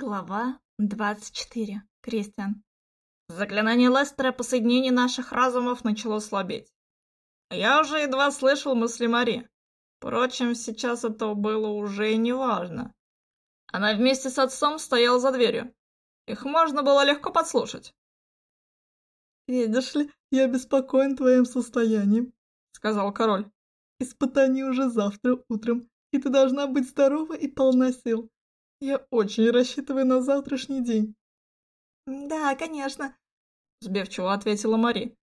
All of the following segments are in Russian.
Глава 24. Кристиан. Заклинание Лестера по соединению наших разумов начало слабеть. Я уже едва слышал мысли Мари. Впрочем, сейчас это было уже и не важно. Она вместе с отцом стояла за дверью. Их можно было легко подслушать. «Видишь ли, я обеспокоен твоим состоянием», — сказал король. «Испытание уже завтра утром, и ты должна быть здорова и полна сил. Я очень рассчитываю на завтрашний день. Да, конечно, сбивчиво ответила Мари.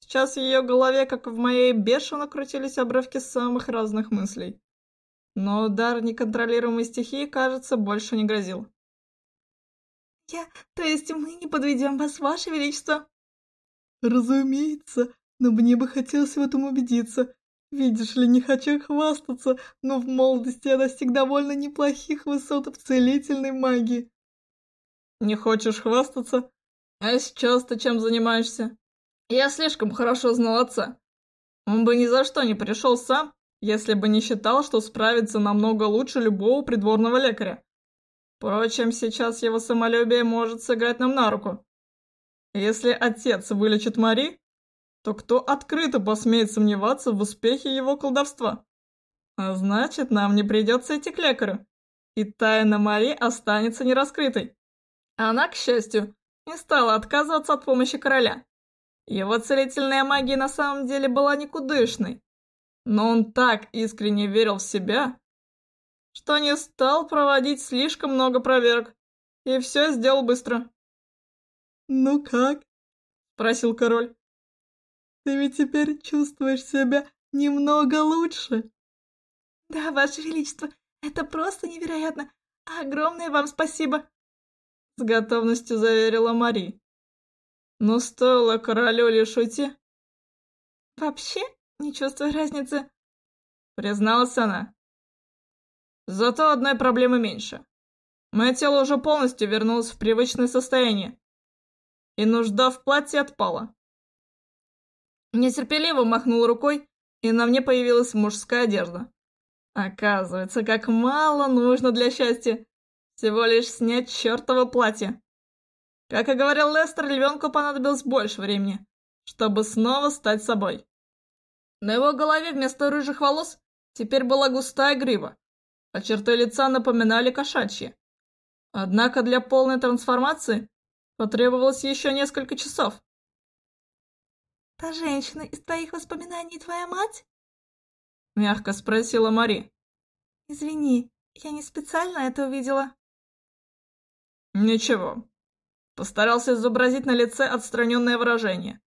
Сейчас в ее голове, как в моей, бешено крутились обрывки самых разных мыслей. Но удар неконтролируемой стихии, кажется, больше не грозил. «Я... То есть мы не подведем вас, Ваше Величество?» «Разумеется, но мне бы хотелось в этом убедиться. Видишь ли, не хочу хвастаться, но в молодости я достиг довольно неплохих высот в целительной магии. Не хочешь хвастаться? А сейчас ты чем занимаешься? Я слишком хорошо знал отца. Он бы ни за что не пришел сам, если бы не считал, что справится намного лучше любого придворного лекаря. Впрочем, сейчас его самолюбие может сыграть нам на руку. Если отец вылечит Мари, то кто открыто посмеет сомневаться в успехе его колдовства? А значит, нам не придется идти к лекарю, и тайна Мари останется нераскрытой. Она, к счастью, не стала отказываться от помощи короля. Его целительная магия на самом деле была никудышной, но он так искренне верил в себя, что не стал проводить слишком много проверок, и все сделал быстро. «Ну как?» — спросил король. Ты ведь теперь чувствуешь себя немного лучше. Да, Ваше Величество, это просто невероятно. Огромное вам спасибо. С готовностью заверила Мари. Но стоило королю лишь уйти. Вообще не чувствую разницы, призналась она. Зато одной проблемы меньше. Мое тело уже полностью вернулось в привычное состояние, и нужда в платье отпала. Нетерпеливо махнул рукой, и на мне появилась мужская одежда. Оказывается, как мало нужно для счастья. Всего лишь снять чертово платье. Как и говорил Лестер, львенку понадобилось больше времени, чтобы снова стать собой. На его голове вместо рыжих волос теперь была густая грива, а черты лица напоминали кошачьи. Однако для полной трансформации потребовалось еще несколько часов. «Та женщина из твоих воспоминаний твоя мать?» Мягко спросила Мари. «Извини, я не специально это увидела». «Ничего». Постарался изобразить на лице отстраненное выражение.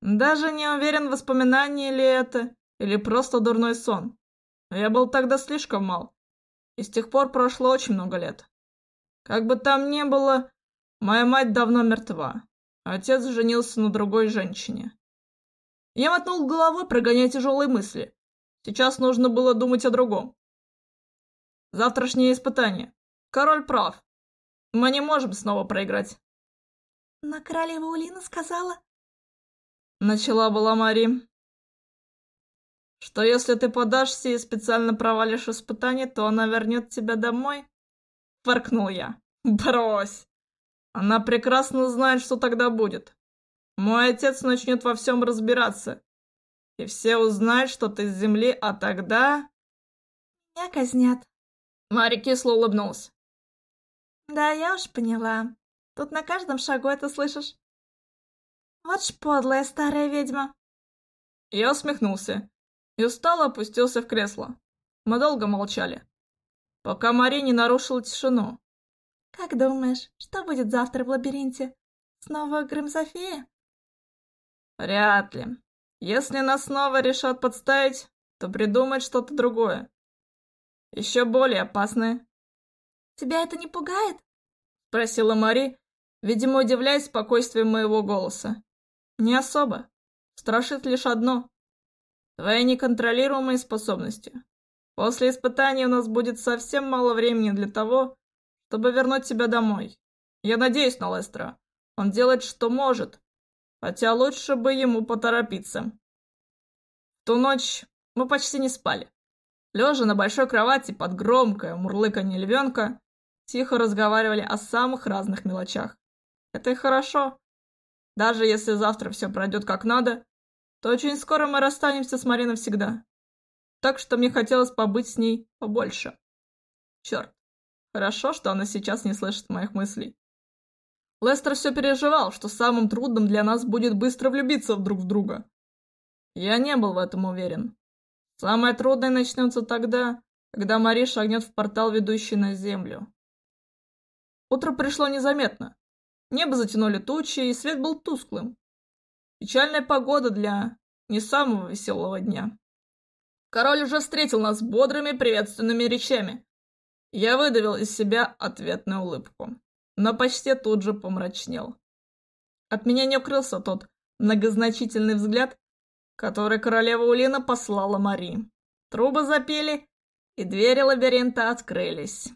Даже не уверен, воспоминание ли это, или просто дурной сон. Я был тогда слишком мал, и с тех пор прошло очень много лет. Как бы там ни было, моя мать давно мертва. Отец женился на другой женщине. Я мотнул головой, прогоняя тяжелые мысли. Сейчас нужно было думать о другом. Завтрашнее испытание. Король прав. Мы не можем снова проиграть. Но королева Улина сказала... Начала была Мари. Что если ты подашься и специально провалишь испытание, то она вернет тебя домой? Фыркнул я. Брось. Она прекрасно знает, что тогда будет. Мой отец начнет во всем разбираться. И все узнают, что ты с земли, а тогда... Меня казнят. Мари кисло улыбнулся. Да, я уж поняла. Тут на каждом шагу это слышишь. Вот ж подлая старая ведьма. Я усмехнулся и устало опустился в кресло. Мы долго молчали, пока Мари не нарушила тишину. «Как думаешь, что будет завтра в лабиринте? Снова Грымзофея?» Вряд ли. Если нас снова решат подставить, то придумать что-то другое. Еще более опасное. Тебя это не пугает? Спросила Мари, видимо, удивляясь спокойствию моего голоса. Не особо. Страшит лишь одно. Твои неконтролируемые способности. После испытания у нас будет совсем мало времени для того, чтобы вернуть тебя домой. Я надеюсь на Лестера. Он делает, что может, хотя лучше бы ему поторопиться. Ту ночь мы почти не спали. Лежа на большой кровати под громкое мурлыканье львенка, тихо разговаривали о самых разных мелочах. Это и хорошо. Даже если завтра все пройдет как надо, то очень скоро мы расстанемся с Мариной навсегда. Так что мне хотелось побыть с ней побольше. Черт, хорошо, что она сейчас не слышит моих мыслей. Лестер все переживал, что самым трудным для нас будет быстро влюбиться друг в друга. Я не был в этом уверен. Самое трудное начнется тогда, когда Мари шагнет в портал, ведущий на землю. Утро пришло незаметно. Небо затянули тучи, и свет был тусклым. Печальная погода для не самого веселого дня. Король уже встретил нас бодрыми приветственными речами. Я выдавил из себя ответную улыбку, но почти тут же помрачнел. От меня не укрылся тот многозначительный взгляд, который королева Улина послала Мари. Трубы запели, и двери лабиринта открылись.